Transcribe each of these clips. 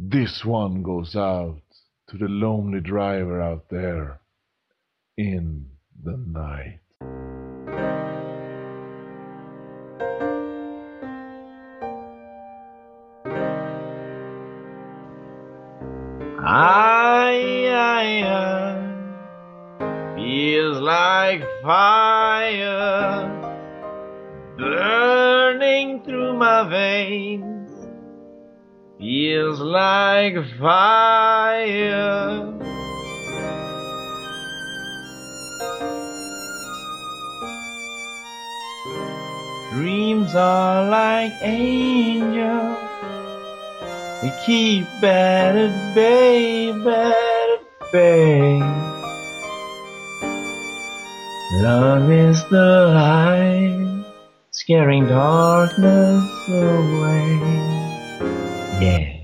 This one goes out to the lonely driver out there in the night. Ay, ay, ay, feels like fire burning through my veins. Feels like fire. Dreams are like angels. We keep at it, baby, at babe. Love is the light, scaring darkness away. Yeah.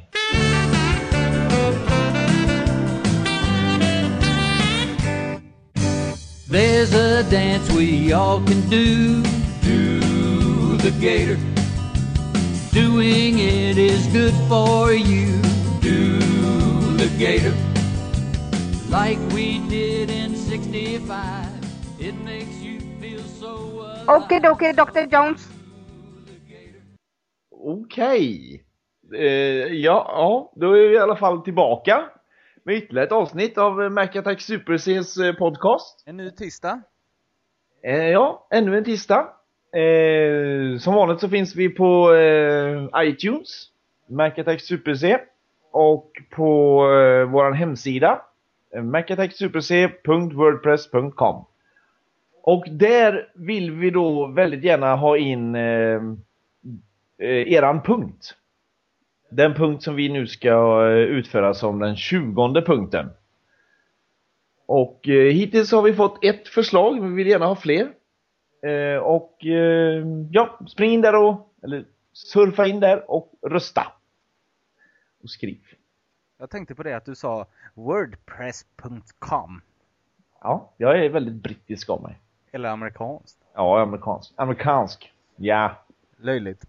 There's a dance we all can do. Do the gator. Doing it is good for you. Do the gator. Like we did in 65. It makes you feel so alive. Okej, okej, Dr. Jones. Okej. Eh, ja, ja, då är vi i alla fall tillbaka med ytterligare ett avsnitt av Mac Attack Super Cs eh, podcast. En ny tisdag. Eh, ja, ännu en tisdag. Eh, som vanligt så finns vi på eh, iTunes, Mac Attack Super C och på eh, vår hemsida eh, macattacksuperc.wordpress.com Och där vill vi då väldigt gärna ha in eh, eh, eran punkt. Den punkt som vi nu ska eh, utföra som den tjugonde punkten. Och eh, hittills har vi fått ett förslag, men vi vill gärna ha fler. Eh, och ja, spring in där och, eller surfa in där och rösta. Och skriv. Jag tänkte på det att du sa wordpress.com. Ja, jag är väldigt brittisk av mig. Eller amerikanskt. Ja, amerikansk. Amerikansk. Ja, Löjligt.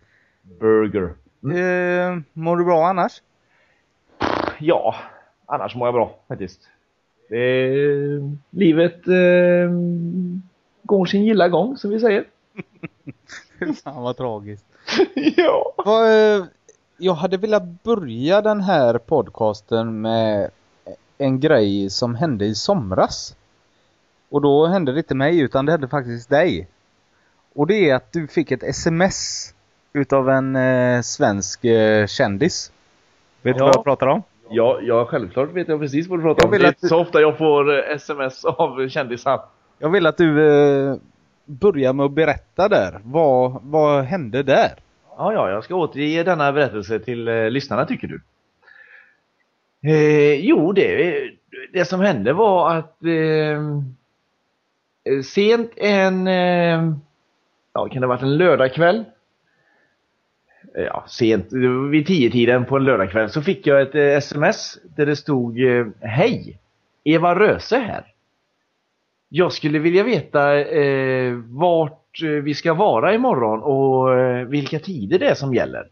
burger. Eh, mår du bra annars? Ja, annars mår jag bra faktiskt. Är, livet eh, går sin gilla gång, som vi säger. Fan vad tragiskt. ja. Vad, eh, jag hade velat börja den här podcasten med en grej som hände i somras. Och då hände det inte mig utan det hände faktiskt dig. Och det är att du fick ett sms utav en eh, svensk eh, kändis. Vet du Ja. vad jag pratar om? Ja, ja, självklart vet jag precis vad du pratar Jag om. vill Det är att inte så ofta jag får eh, sms av kändisar. Jag vill att du eh, börjar med att berätta där. Vad, vad hände där? Ja, ja, jag ska återge denna berättelse till eh, lyssnarna tycker du. Eh, jo, det, det som hände var att eh, eh, sent en, eh, ja kan det ha varit en lördagkväll? Eh, ja, sent, vid tio tiden på en lördagkväll så fick jag ett eh, sms där det stod eh, Hej! Eva Röse här. Jag skulle vilja veta eh, vart vi ska vara imorgon och eh, vilka tider det är som gäller.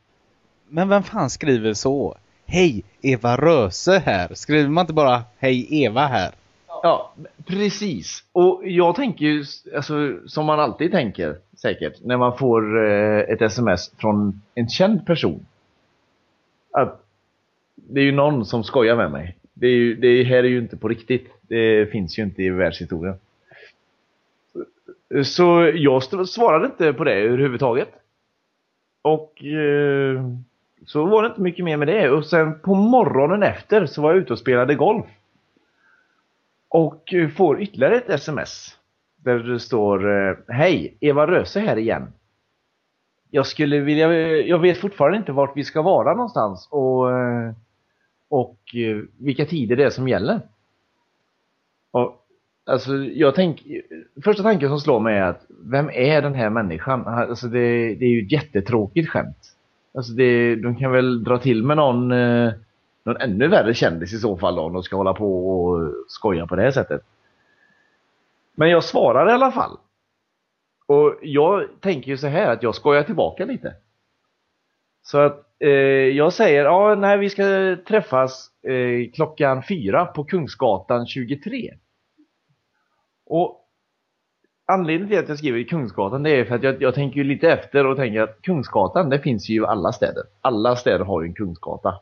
Men vem fan skriver så? Hej, Eva Röse här. Skriver man inte bara Hej Eva här? Ja, precis. Och jag tänker ju, alltså, som man alltid tänker säkert, när man får eh, ett sms från en känd person. Att det är ju någon som skojar med mig. Det, är ju, det här är ju inte på riktigt. Det finns ju inte i världshistorien. Så jag svarade inte på det överhuvudtaget. Och eh, så var det inte mycket mer med det. Och sen på morgonen efter så var jag ute och spelade golf. Och eh, får ytterligare ett sms. Där det står eh, Hej, Eva Röse här igen. Jag skulle vilja, jag vet fortfarande inte vart vi ska vara någonstans och, eh, och vilka tider det är som gäller. Och, alltså, jag tänk, första tanken som slår mig är att vem är den här människan? Alltså, det, det är ju ett jättetråkigt skämt. Alltså, det, de kan väl dra till med någon, eh, någon ännu värre kändis i så fall då, om de ska hålla på och skoja på det här sättet. Men jag svarar i alla fall. Och jag tänker ju så här att jag skojar tillbaka lite. Så att eh, jag säger, ja, nej, vi ska träffas eh, klockan fyra på Kungsgatan 23. Och anledningen till att jag skriver Kungsgatan det är för att jag, jag tänker ju lite efter och tänker att Kungsgatan det finns ju i alla städer. Alla städer har ju en Kungsgata.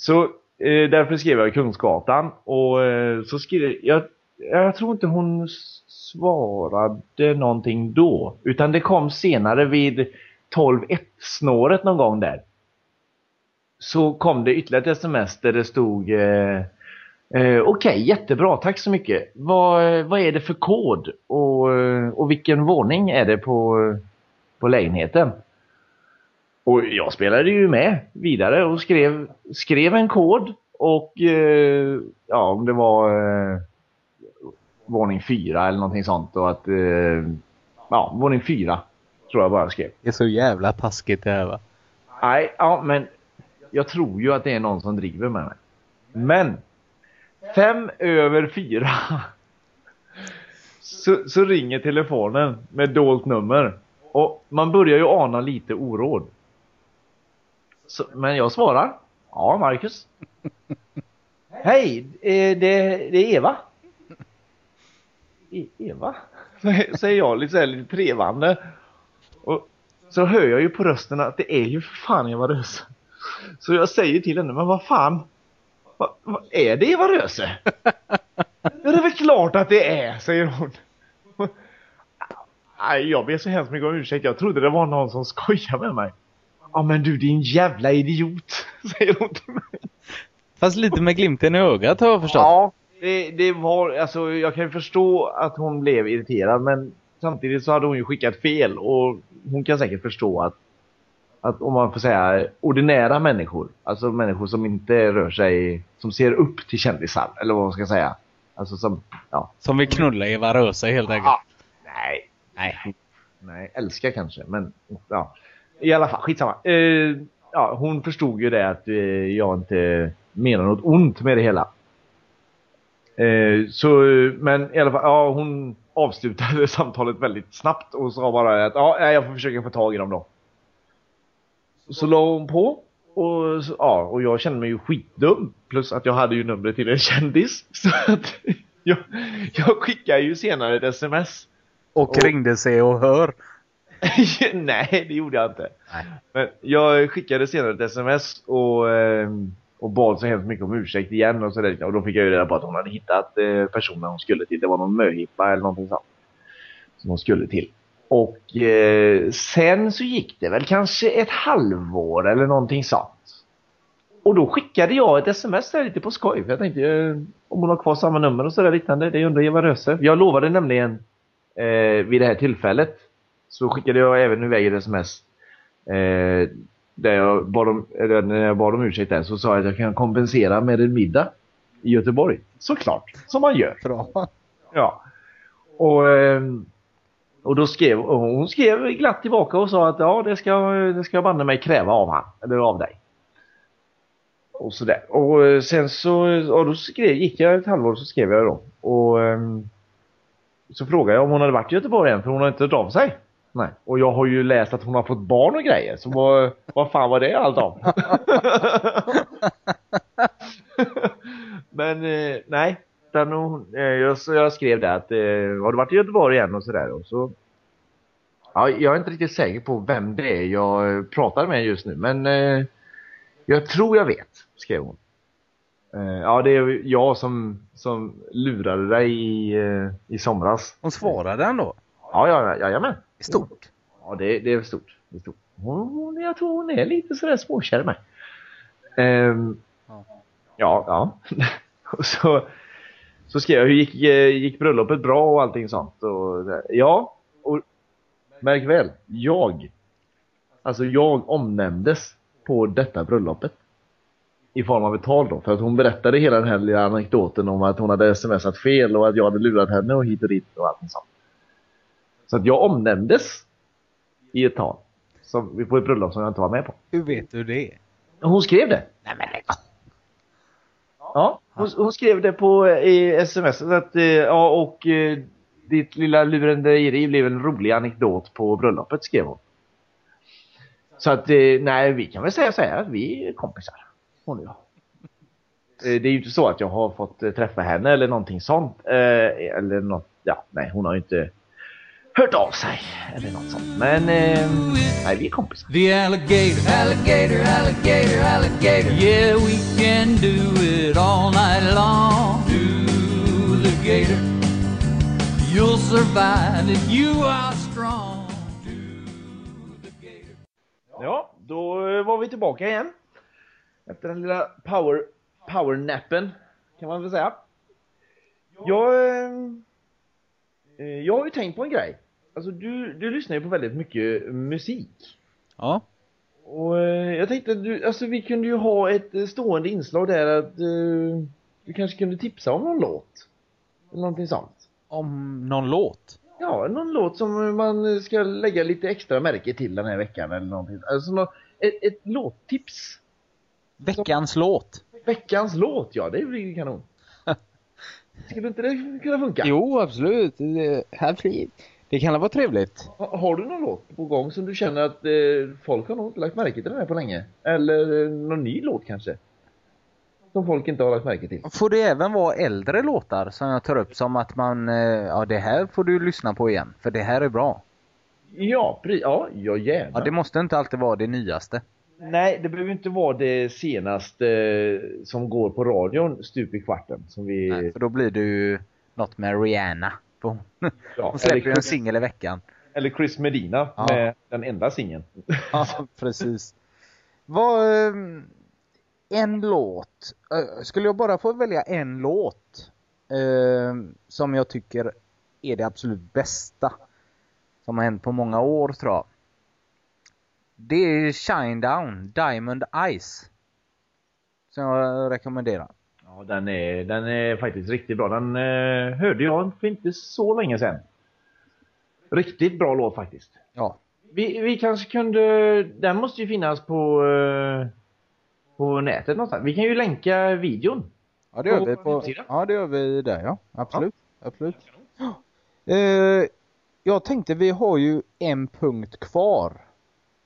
Så eh, därför skrev jag Kungsgatan och eh, så skrev jag, jag tror inte hon svarade någonting då. Utan det kom senare vid 12.1 snåret någon gång där. Så kom det ytterligare ett sms där det stod eh, eh, Okej, okay, jättebra, tack så mycket. Vad, vad är det för kod och, och vilken våning är det på, på lägenheten? Och jag spelade ju med vidare och skrev, skrev en kod och eh, ja, om det var eh, våning fyra eller någonting sånt och att eh, ja, våning fyra tror jag bara skrev. Det är så jävla taskigt det här va? Nej, ja men jag tror ju att det är någon som driver med mig. Men fem över fyra så, så ringer telefonen med dolt nummer och man börjar ju ana lite oråd. Så, men jag svarar. Ja, Marcus. Hej, eh, det, det är Eva. E Eva? Säger jag lite, så här, lite trevande. Och så hör jag ju på rösten att det är ju för fan Eva Röse. Så jag säger till henne, men vad fan? Vad, vad är det Eva Röse? ja, det är väl klart att det är, säger hon. Nej, jag ber så hemskt mycket om ursäkt. Jag trodde det var någon som skojade med mig. Ja men du din jävla idiot, säger hon till mig. Fast lite med glimten i ögat har jag förstått. Ja, det, det var, alltså jag kan ju förstå att hon blev irriterad men samtidigt så hade hon ju skickat fel och hon kan säkert förstå att att om man får säga ordinära människor, alltså människor som inte rör sig, som ser upp till kändisar, eller vad man ska säga. Alltså som, ja. Som vill knulla Eva Röse helt enkelt. Ja, nej, Nej. nej, älskar kanske, men ja. I alla fall, skitsamma. Eh, ja, hon förstod ju det att eh, jag inte menar något ont med det hela. Eh, så, men i alla fall, ja, hon avslutade samtalet väldigt snabbt och sa bara att ja, jag får försöka få tag i dem då. Så la hon på och, ja, och jag kände mig ju skitdum. Plus att jag hade ju numret till en kändis. Så att jag, jag skickade ju senare ett sms. Och, Och- ringde sig och hör. Nej, det gjorde jag inte. Nej. Men jag skickade senare ett sms och, ehm, och bad så hemskt mycket om ursäkt igen och sådär. Och då fick jag ju reda på att hon hade hittat eh, personen hon skulle till. Det var någon möhippa eller någonting sånt. Som hon skulle till. Och eh, sen så gick det väl kanske ett halvår eller någonting sånt. Och då skickade jag ett sms där lite på skoj. För jag tänkte eh, om hon har kvar samma nummer och sådär liknande. Det undrar Eva Röse. Jag lovade nämligen eh, vid det här tillfället så skickade jag även iväg ett sms. Eh, där jag bad om, eller när jag bad om ursäkt där så sa jag att jag kan kompensera med en middag i Göteborg. Såklart, som man gör. Bra. Ja. Och, ehm, och då skrev och hon skrev glatt tillbaka och sa att ja, det ska, det ska jag banne mig kräva av han, eller av dig. Och sådär. Och eh, sen så, och då skrev, gick jag ett halvår så skrev jag då. Och ehm, så frågade jag om hon hade varit i Göteborg än, för hon har inte hört av sig. Nej. Och jag har ju läst att hon har fått barn och grejer, så vad, vad fan var det allt om? Men eh, nej, utan hon, eh, jag, så jag skrev det att eh, har du varit i Göteborg igen och sådär och så Ja, jag är inte riktigt säker på vem det är jag pratar med just nu men eh, jag tror jag vet, skrev hon. Eh, ja, det är jag som, som lurade dig i, eh, i somras. Hon svarade ändå. Ja, ja, jajamän. Stort. Ja, det, det är stort. Det är stort. Hon, jag tror hon är lite sådär småkär mig. Ehm, Ja. ja, och så, så skrev jag, hur gick, eh, gick bröllopet bra och allting sånt? Och, ja, och märk väl, jag, alltså jag omnämndes på detta bröllopet. I form av ett tal då, för att hon berättade hela den här lilla anekdoten om att hon hade smsat fel och att jag hade lurat henne och hit och dit och allting sånt. Så att jag omnämndes i ett tal. Som, på ett bröllop som jag inte var med på. Hur vet du det? Hon skrev det. Nej men lägg Ja, hon, hon skrev det på i sms. Att, eh, ja, och eh, ditt lilla lurendrejeri blev en rolig anekdot på bröllopet, skrev hon. Så att, eh, nej, vi kan väl säga så här att vi är kompisar. Hon och jag. Eh, Det är ju inte så att jag har fått eh, träffa henne eller någonting sånt. Eh, Eller något, ja, nej, hon har ju inte hört av sig eller något sånt. Men, eh, nej, vi är kompisar. The alligator, alligator, alligator, alligator. Yeah, we can do it all night long. Do the gator. You'll survive if you are strong. Do the gator. Ja, då eh, var vi tillbaka igen. Efter den lilla power, powernappen, kan man väl säga. Jag, eh, eh, jag har ju tänkt på en grej. Alltså du, du lyssnar ju på väldigt mycket musik. Ja. Och eh, jag tänkte att du, alltså vi kunde ju ha ett eh, stående inslag där att eh, du kanske kunde tipsa om någon låt. Någonting sånt. Om någon låt. Ja, någon låt som man ska lägga lite extra märke till den här veckan eller någonting. Alltså nå- ett, ett låttips. Veckans låt. Veckans låt, ja det blir ju kanon. Skulle inte det kunna funka? Jo, absolut. Det, här fri. Det kan vara trevligt. Ha- Har du någon låt på gång som du känner att eh, folk har nog inte lagt märke till den här på länge? Eller eh, någon ny låt kanske? Som folk inte har lagt märke till? Får det även vara äldre låtar som jag tar upp som att man, eh, ja det här får du lyssna på igen. För det här är bra. Ja, ja, ja gärna. Ja, det måste inte alltid vara det nyaste. Nej, det behöver inte vara det senaste eh, som går på radion stup i kvarten. Som vi... Nej, för då blir det ju något med Rihanna. Hon Ja, hon släpper ju en singel i veckan. eller Chris Medina Ja. med den enda singeln. Ja, precis. Vad, eh, en låt. Eh, Skulle jag bara få välja en låt eh, som jag tycker är det absolut bästa som har hänt på många år tror jag. Det är Shine Down, Diamond Eyes. Som jag rekommenderar. Ja, den är, den är faktiskt riktigt bra. Den eh, hörde jag för inte så länge sedan. Riktigt bra låt faktiskt. Ja, Vi, vi kanske kunde... Den måste ju finnas på, eh, på nätet någonstans. Vi kan ju länka videon. ja det gör På vi på, hemsidan? ja det gör vi där ja. Absolut. Absolut. Eh, jag tänkte vi har ju en punkt kvar.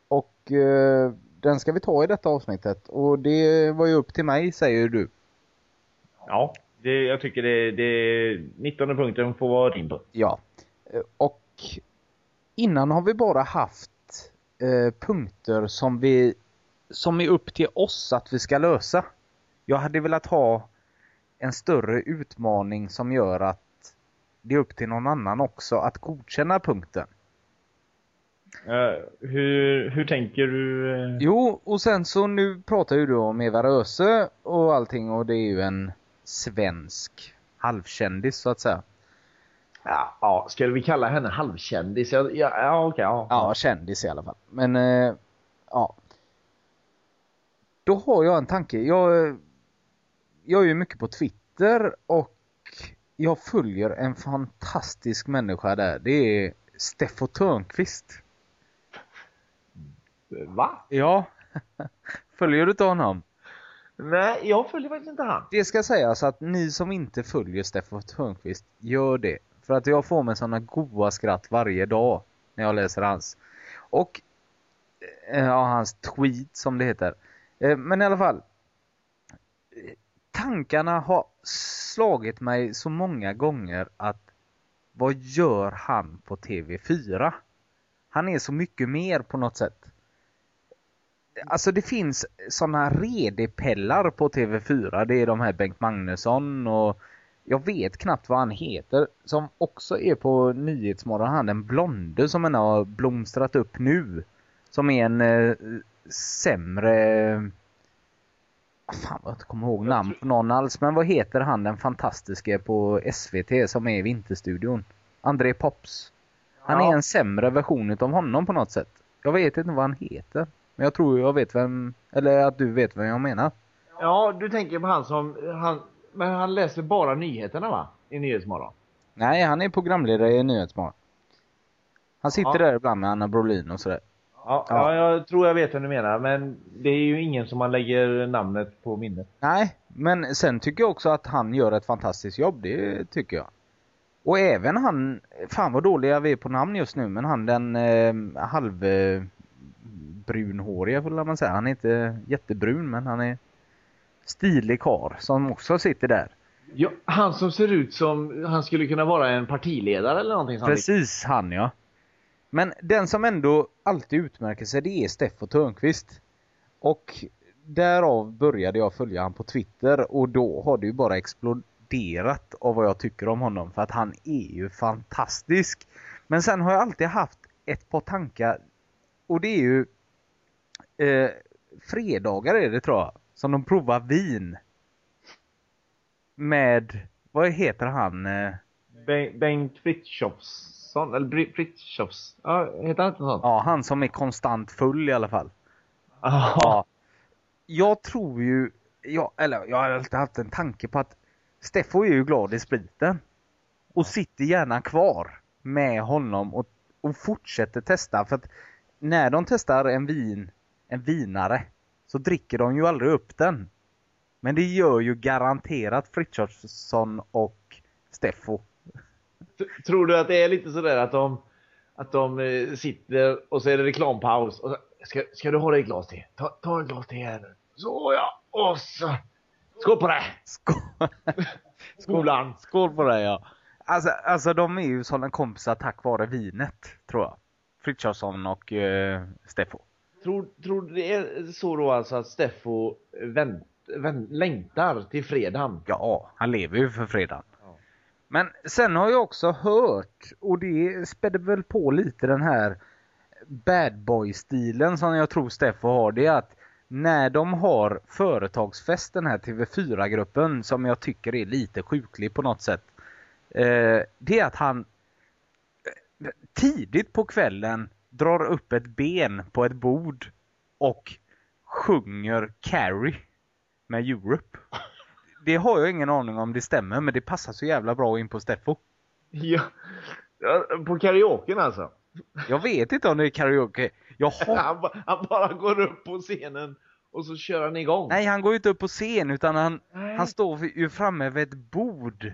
Och eh, den ska vi ta i detta avsnittet. Och det var ju upp till mig säger du. Ja, det, jag tycker det, det 19 punkten får vara din punkt. Ja. Och innan har vi bara haft eh, punkter som vi som är upp till oss att vi ska lösa. Jag hade velat ha en större utmaning som gör att det är upp till någon annan också att godkänna punkten. Eh, hur, hur tänker du? eh? Jo, och sen så nu pratar ju du om Eva Röse och allting och det är ju en svensk halvkändis så att säga. Ja, ja, ska vi kalla henne halvkändis? Ja, ja, ja okej. ja. Ja, kändis i alla fall. Men, eh, ja. Då har jag en tanke. Jag, jag är ju mycket på Twitter och jag följer en fantastisk människa där. Det är Steffo Törnqvist. Va? Ja. följer du inte honom? Nej, jag följer faktiskt inte han. Det ska sägas att ni som inte följer Steffo Törnqvist, gör det. För att jag får mig sådana goa skratt varje dag när jag läser hans. Och eh, ja, hans tweet som det heter. Eh, men i alla fall. Tankarna har slagit mig så många gånger att vad gör han på TV4? Han är så mycket mer på något sätt. Alltså det finns sådana redepellar på TV4. Det är de här Bengt Magnusson och jag vet knappt vad han heter. Som också är på Nyhetsmorgon. Han den blonde som han har blomstrat upp nu. Som är en eh, sämre... Fan vad jag inte kommer ihåg namn på någon alls. Men vad heter han den fantastiska på SVT som är i Vinterstudion? André Pops. Han Ja. är en sämre version av honom på något sätt. Jag vet inte vad han heter. Men jag tror jag vet vem, eller att du vet vem jag menar. Ja, du tänker på han som, han, men han läser bara nyheterna va? I Nyhetsmorgon. Nej, han är programledare i Nyhetsmorgon. Han sitter Ja. där ibland med Anna Brolin och sådär. Ja, Ja. ja. jag tror jag vet vad du menar, men det är ju ingen som man lägger namnet på minnet. Nej, men sen tycker jag också att han gör ett fantastiskt jobb, det tycker jag. Och även han, fan vad dåliga vi är på namn just nu, men han den eh, halv eh, brunhåriga får man säga. Han är inte jättebrun men han är stilig karl som också sitter där. Ja, han som ser ut som han skulle kunna vara en partiledare eller någonting sånt. Precis han ja. Men den som ändå alltid utmärker sig det är Steffo Törnqvist. Och därav började jag följa han på Twitter och då har det ju bara exploderat av vad jag tycker om honom för att han är ju fantastisk. Men sen har jag alltid haft ett par tankar och det är ju eh, fredagar är det tror jag som de provar vin. Med, vad heter han? Eh, Ben- Bengt Frithiofsson, eller Bri- Frithiofs. Ja, heter han inte sånt? Ja, han som är konstant full i alla fall. Ja. Ja. Jag tror ju, jag, eller jag har alltid haft en tanke på att Steffo är ju glad i spriten. Och sitter gärna kvar med honom och, och fortsätter testa. För att när de testar en vin, en vinare, så dricker de ju aldrig upp den. Men det gör ju garanterat Frithiofsson och Steffo. Tror du att det är lite sådär att de, att de eh, sitter och så är det reklampaus och så, ska, ska du ha dig ett glas te? Ta, ta ett glas te här nu. Så ja, och så. Skål på det! Skål! Skolan! Skål på dig ja. Alltså, alltså de är ju sådana kompisar tack vare vinet, tror jag. Frithiofsson och eh, Steffo. Tror, tror det är så då alltså att Steffo vänt, vänt, längtar till fredagen? Ja, han lever ju för fredagen. Men sen har jag också hört, och det spädde väl på lite den här bad boy-stilen som jag tror Steffo har, det är att när de har företagsfest, den här TV4-gruppen, som jag tycker är lite sjuklig på något sätt. Eh, det är att han eh, tidigt på kvällen drar upp ett ben på ett bord och sjunger Carrie med Europe. Det har jag ingen aning om det stämmer, men det passar så jävla bra in på Steffo. Ja. på karaoken alltså? Jag vet inte om det är karaoke. Jag hop- Han, ba- han bara går upp på scenen och så kör han igång? Nej, han går inte upp på scen utan han, Nej. han står ju framme vid ett bord.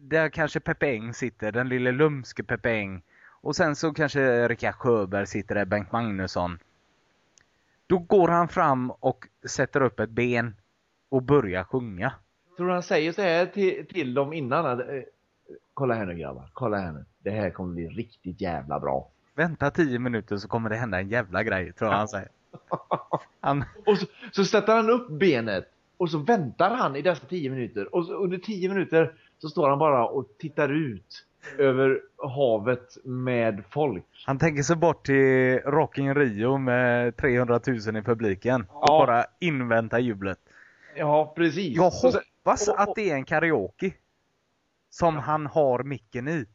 Där kanske Peppe Eng sitter, den lille lumske Peppe Eng. Och sen så kanske Rickard Sjöberg sitter där, Bengt Magnusson. Då går han fram och sätter upp ett ben och börjar sjunga. Tror du han säger så här till, till dem innan? Eh, kolla här nu grabbar, kolla här nu. Det här kommer bli riktigt jävla bra. Vänta tio minuter så kommer det hända en jävla grej, tror jag han säger. Han, Och så, så sätter han upp benet och så väntar han i dessa tio minuter. Och så, under tio minuter så står han bara och tittar ut över havet med folk. han tänker sig bort till Rock in Rio med 300 000 i publiken. Och Ja. bara invänta jublet. Ja, precis. Jag hoppas och- och- att det är en karaoke. Som han har micken i.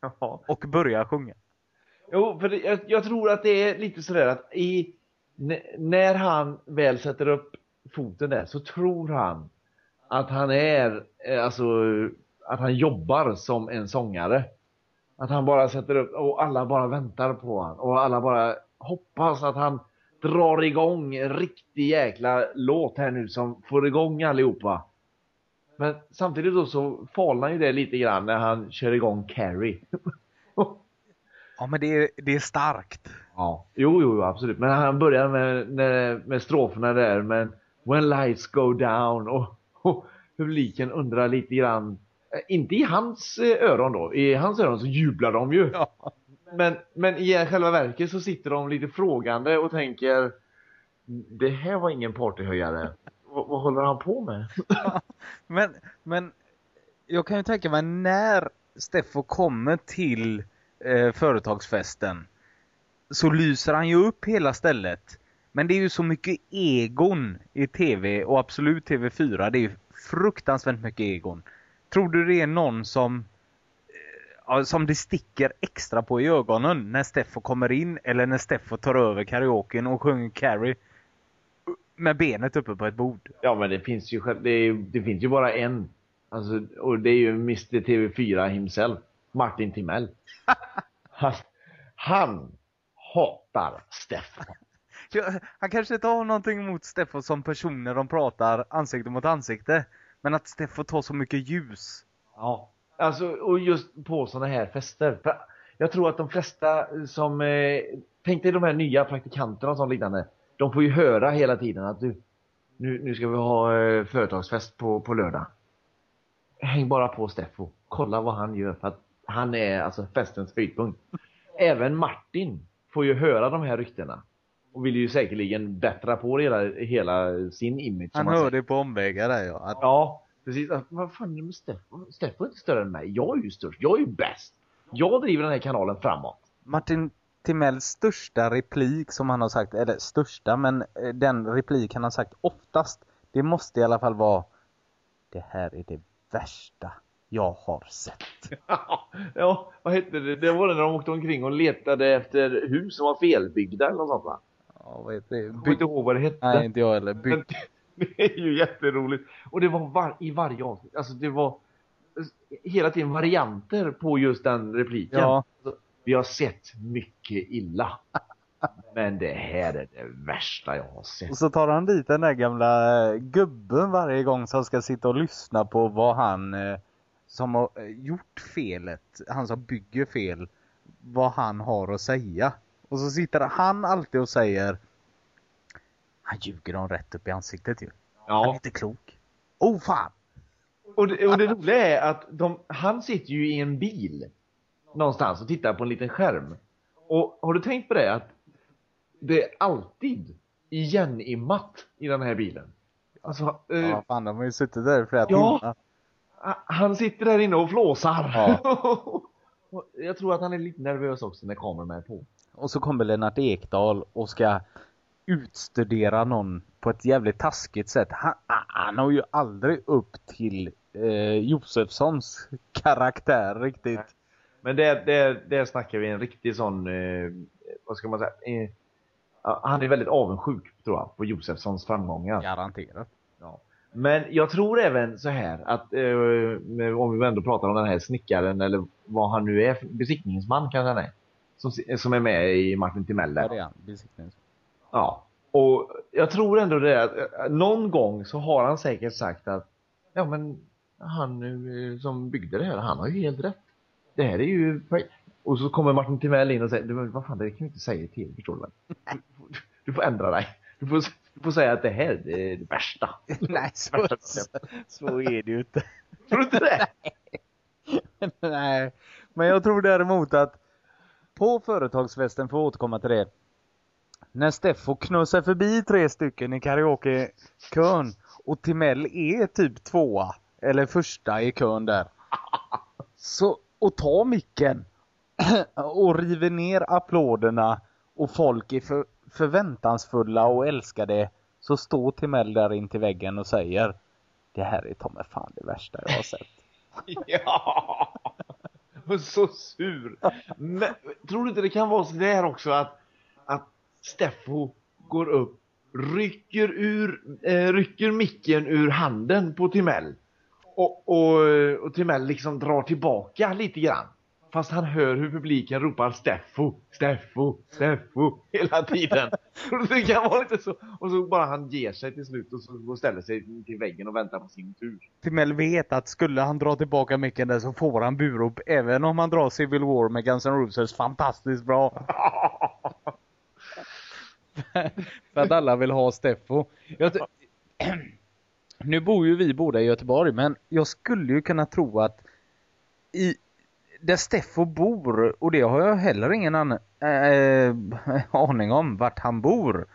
Ja. Och börjar sjunga. Jo, för det, jag, jag tror att det är lite sådär att i, när han väl sätter upp foten där så tror han att han är, eh, alltså att han jobbar som en sångare. Att han bara sätter upp och alla bara väntar på han och alla bara hoppas att han drar igång en riktig jäkla låt här nu som får igång allihopa. Men samtidigt då så falnar ju det lite grann när han kör igång Carrie. Ja men det är, det är starkt. Ja. Jo, jo, absolut. Men han börjar med, med, med stroferna där med When lights go down och, och publiken undrar lite grann. Eh, Inte i hans eh, öron då. I hans öron så jublar de ju. Ja. Men, men i själva verket så sitter de lite frågande och tänker Det här var ingen partyhöjare. V- vad håller han på med? Men, men jag kan ju tänka mig när Steffo kommer till eh, företagsfesten så lyser han ju upp hela stället. Men det är ju så mycket egon i tv och absolut TV4. Det är ju fruktansvärt mycket egon. Tror du det är någon som eh, som det sticker extra på i ögonen när Steffo kommer in eller när Steffo tar över karaoken och sjunger Carrie med benet uppe på ett bord? Ja men det finns ju det, är, det finns ju bara en. Alltså, och det är ju Mr TV4 himself. Martin Timell. Han, han hatar Steffo. Han kanske inte har någonting emot Steffo som person när de pratar ansikte mot ansikte. Men att Steffo tar så mycket ljus. Ja. Alltså, och just på sådana här fester. För jag tror att de flesta som eh, tänk dig de här nya praktikanterna och sånt liknande. De får ju höra hela tiden att du, nu, nu ska vi ha eh, företagsfest på, på lördag. Häng bara på Steffo. Kolla vad han gör för att han är alltså festens höjdpunkt. Även Martin får ju höra de här ryktena. Och vill ju säkerligen bättra på hela, hela sin image. Han hörde på omvägar där ja. Att, Ja, precis. Att, Vad fan är det med Steffo? Steffo är inte större än mig. Jag är ju störst. Jag är ju bäst. Jag driver den här kanalen framåt. Martin Timells största replik som han har sagt, eller största, men eh, den replik han har sagt oftast, det måste i alla fall vara Det här är det värsta jag har sett. ja, vad hette det? Det var det när de åkte omkring och letade efter hus som var felbyggda eller något sånt va? Ja, vad heter det? Jag kommer inte ihåg vad det hette. Nej, inte jag heller. Men det är ju jätteroligt. Och det var var, i varje avsnitt. Alltså det var hela tiden varianter på just den repliken. Ja. Alltså, vi har sett mycket illa. Men det här är det värsta jag har sett. Och så tar han dit den där gamla eh, gubben varje gång som ska sitta och lyssna på vad han eh, som har eh, gjort felet, han som bygger fel, vad han har att säga. Och så sitter han alltid och säger Han ljuger dem rätt upp i ansiktet ju. Han är Ja. inte klok. Oh fan! Och det, och det roliga är att de, han sitter ju i en bil någonstans och tittar på en liten skärm. Och har du tänkt på det att det är alltid igenimmat i den här bilen? Alltså, eh, Ja fan, de har ju suttit där i flera Ja. timmar. han sitter där inne och flåsar. Ja. Jag tror att han är lite nervös också när kameran är på. Och så kommer Lennart Ekdal och ska utstudera någon på ett jävligt taskigt sätt. Han, han har ju aldrig upp till eh, Josefssons karaktär riktigt. Men där, där, där snackar vi en riktig sån, eh, vad ska man säga, eh, han är väldigt avundsjuk tror jag på Josefssons framgångar. Garanterat. Ja. Men jag tror även så här att eh, om vi ändå pratar om den här snickaren eller vad han nu är, besiktningsman kanske han är. Som, som är med i Martin Timell där. Där är han. Ja. Och jag tror ändå det att eh, någon gång så har han säkert sagt att ja men han eh, som byggde det här, han har ju helt rätt. Det här är ju och så kommer Martin Timell in och säger, "Du, men vad fan det kan du inte säga till, förstår du väl? Du, du får ändra dig. Du får, du får säga att det här det är det värsta. Nej, så, så, så är det ju inte. Tror du inte det? Nej, men jag tror däremot att på företagsfesten, för att återkomma till det. När Steffo knussar förbi tre stycken i karaoke-kön och Timell är typ tvåa eller första i kön där. Så, och ta micken och river ner applåderna och folk är för, förväntansfulla och älskar det. Så står Timell där in till väggen och säger Det här är ta mig fan det värsta jag har sett. Ja! Så sur. Men tror du inte det kan vara så där också att, att Steffo går upp, rycker, ur, eh, rycker micken ur handen på Timell. Och, och, och Timell liksom drar tillbaka lite grann. Fast han hör hur publiken ropar Steffo, Steffo, Steffo hela tiden. Det kan vara lite så? Och så bara han ger sig till slut och så och ställer sig till väggen och väntar på sin tur. Timell vet att skulle han dra tillbaka micken där så får han burop även om han drar Civil War med Guns N' Roses fantastiskt bra. För att alla vill ha Steffo. Nu bor ju vi båda i Göteborg men jag skulle ju kunna tro att i där Steffo bor, och det har jag heller ingen an, äh, eh, aning om vart han bor.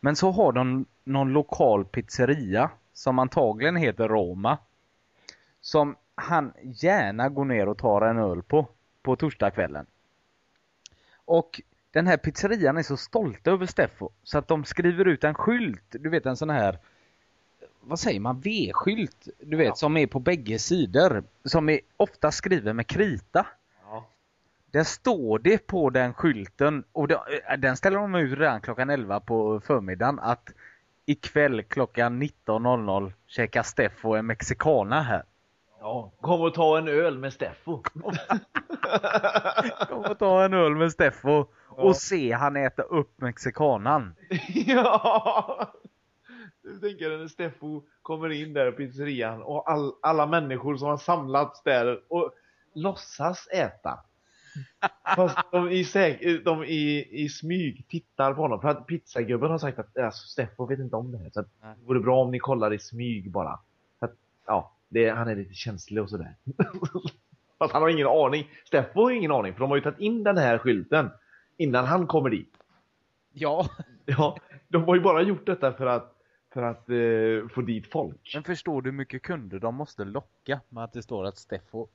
Men så har de någon lokal pizzeria som antagligen heter Roma. Som han gärna går ner och tar en öl på, på torsdagskvällen. Och den här pizzerian är så stolta över Steffo så att de skriver ut en skylt, du vet en sån här vad säger man, V-skylt, du vet, Ja. som är på bägge sidor. Som är ofta skriven med krita. Ja. Där står det på den skylten, och det, äh, den ställer de ut redan klockan 11 på förmiddagen, att ikväll klockan 19.00 käkar Steffo en mexicana här. Ja, kom och ta en öl med Steffo. Kom och ta en öl med Steffo och se han äta upp mexikanan. ja! Du tänker när Steffo kommer in där i pizzerian och all, alla människor som har samlats där och låtsas äta. Fast de i, säk- de i, i smyg tittar på honom. För att pizzagubben har sagt att alltså, Steffo vet inte om det här. Så att det vore bra om ni kollar i smyg bara. För att, ja, det, han är lite känslig och sådär. Fast han har ingen aning. Steffo har ingen aning. För de har ju tagit in den här skylten innan han kommer dit. Ja, Ja, de har ju bara gjort detta för att, för att eh, få dit folk. men förstår du hur mycket kunder de måste locka med att det står att Steffo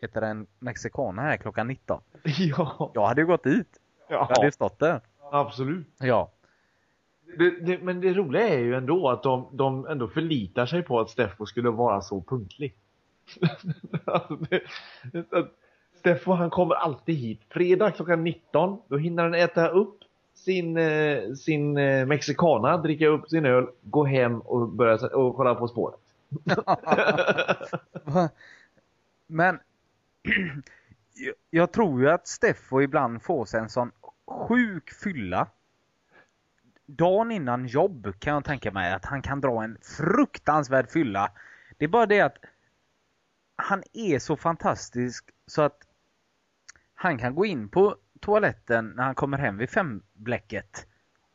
heter en mexikaner här klockan 19? Ja, Jag hade ju gått dit. Jag hade ja stått där. absolut. Ja. Det, det, men det roliga är ju ändå att de, de ändå förlitar sig på att Steffo skulle vara så punktlig. alltså det, Steffo han kommer alltid hit. Fredag klockan 19, då hinner han äta upp sin, eh, sin mexikana, mexicana, dricka upp sin öl, gå hem och börja och kolla på spåret. Men jag tror ju att Steffo ibland får sig en sån sjuk fylla. Dagen innan jobb kan jag tänka mig att han kan dra en fruktansvärd fylla. Det är bara det att han är så fantastisk så att han kan gå in på toaletten när han kommer hem vid femblecket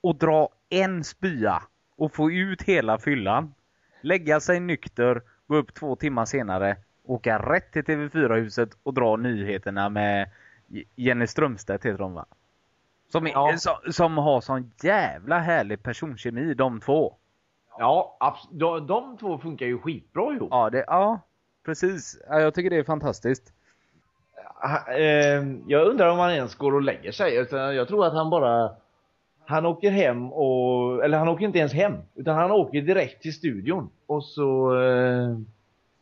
och dra en spya och få ut hela fyllan. Lägga sig nykter, gå upp två timmar senare, åka rätt till TV4-huset och dra nyheterna med Jenny Strömstedt heter de va? Som, Ja. som, som har sån jävla härlig personkemi de två. Ja, abs- de, de två funkar ju skitbra ihop. Ja, det, ja precis. Ja, jag tycker det är fantastiskt. Ha- eh, jag undrar om han ens går och lägger sig. Utan jag tror att han bara... Han åker hem och... Eller han åker inte ens hem. Utan han åker direkt till studion. Och så... Eh,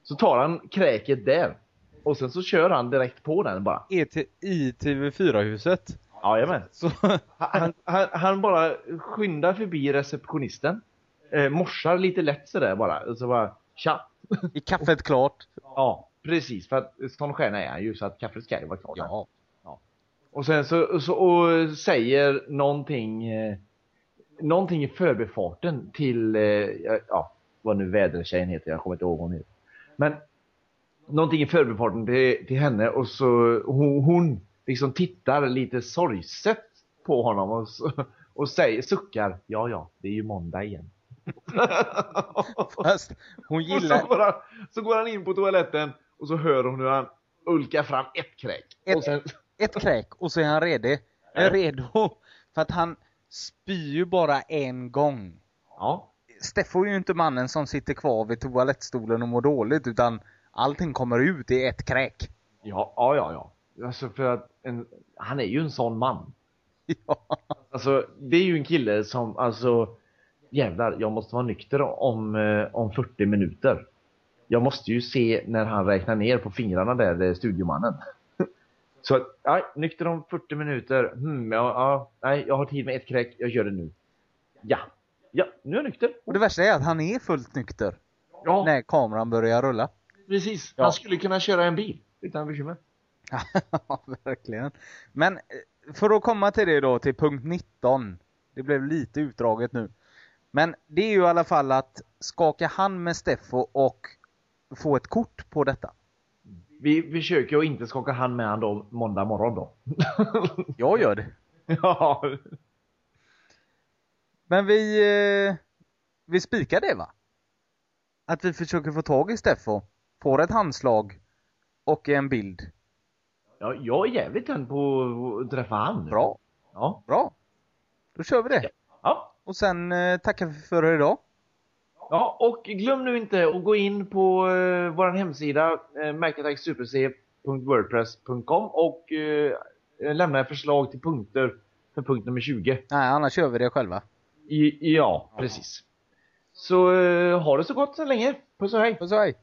så tar han kräket där. Och sen så kör han direkt på den bara. Till, I TV4-huset. Jajamän. Så, Han, han, han bara skyndar förbi receptionisten. Eh, morsar lite lätt sådär bara. Och så bara... Tja! är kaffet klart? Ja, precis. För att sån stjärna är han ju. Så att kaffet ska ju vara klart. Ja. Och sen så, så och säger någonting eh, någonting i förbifarten till eh, ja, vad nu vädertjejen heter, jag kommer inte ihåg vad hon heter. Men någonting i förbifarten till, till henne och så hon, hon liksom tittar lite sorgset på honom och, så, och säger, suckar, ja ja, det är ju måndag igen. Fast hon så gillar... går, han, så går han in på toaletten och så hör hon hur han ulkar fram ett kräk. Ett- Och sen, ett kräk och så är han redo. Är redo för att han spyr ju bara en gång. ja, Steffo är ju inte mannen som sitter kvar vid toalettstolen och mår dåligt utan allting kommer ut i ett kräk. Ja, ja, ja. ja. Alltså för att en, han är ju en sån man. Ja. Alltså det är ju en kille som, alltså jävlar, jag måste vara nykter om, eh, om 40 minuter. Jag måste ju se när han räknar ner på fingrarna där, eh, studiomannen. Så att, ja, nykter om 40 minuter. Hmm, ja, ja, nej, jag har tid med ett kräk, jag gör det nu. Ja, ja, nu är jag nykter. Och det värsta är att han är fullt nykter Ja, när kameran börjar rulla. precis. Ja. Han skulle kunna köra en bil utan bekymmer. Ja, verkligen. Men eh, för att komma till det då, till punkt 19. Det blev lite utdraget nu. Men det är ju i alla fall att skaka hand med Steffo och få ett kort på detta. Vi försöker att inte skaka hand med då måndag morgon då. Jag gör det. ja, Men vi, eh, vi spikar det va? Att vi försöker få tag i Steffo, får ett handslag och en bild. Ja, jag är jävligt tänd på att träffa han. Bra, Ja. bra. Då kör vi det. Ja. Och sen eh, tackar vi för idag. Ja, och glöm nu inte att gå in på uh, vår hemsida uh, marketaxsuperc.wordpress.com och eh, lämna ett förslag till punkter för punkt nummer 20. Nej, annars kör vi det själva. I, ja, precis. Så uh, ha det så gott så länge. Puss och hej. Puss och hej.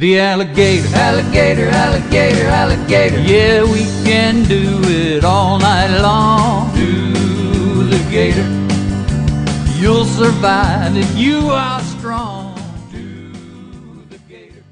The alligator, alligator, alligator, alligator. Yeah, we can do it all night long. Do You'll survive if you are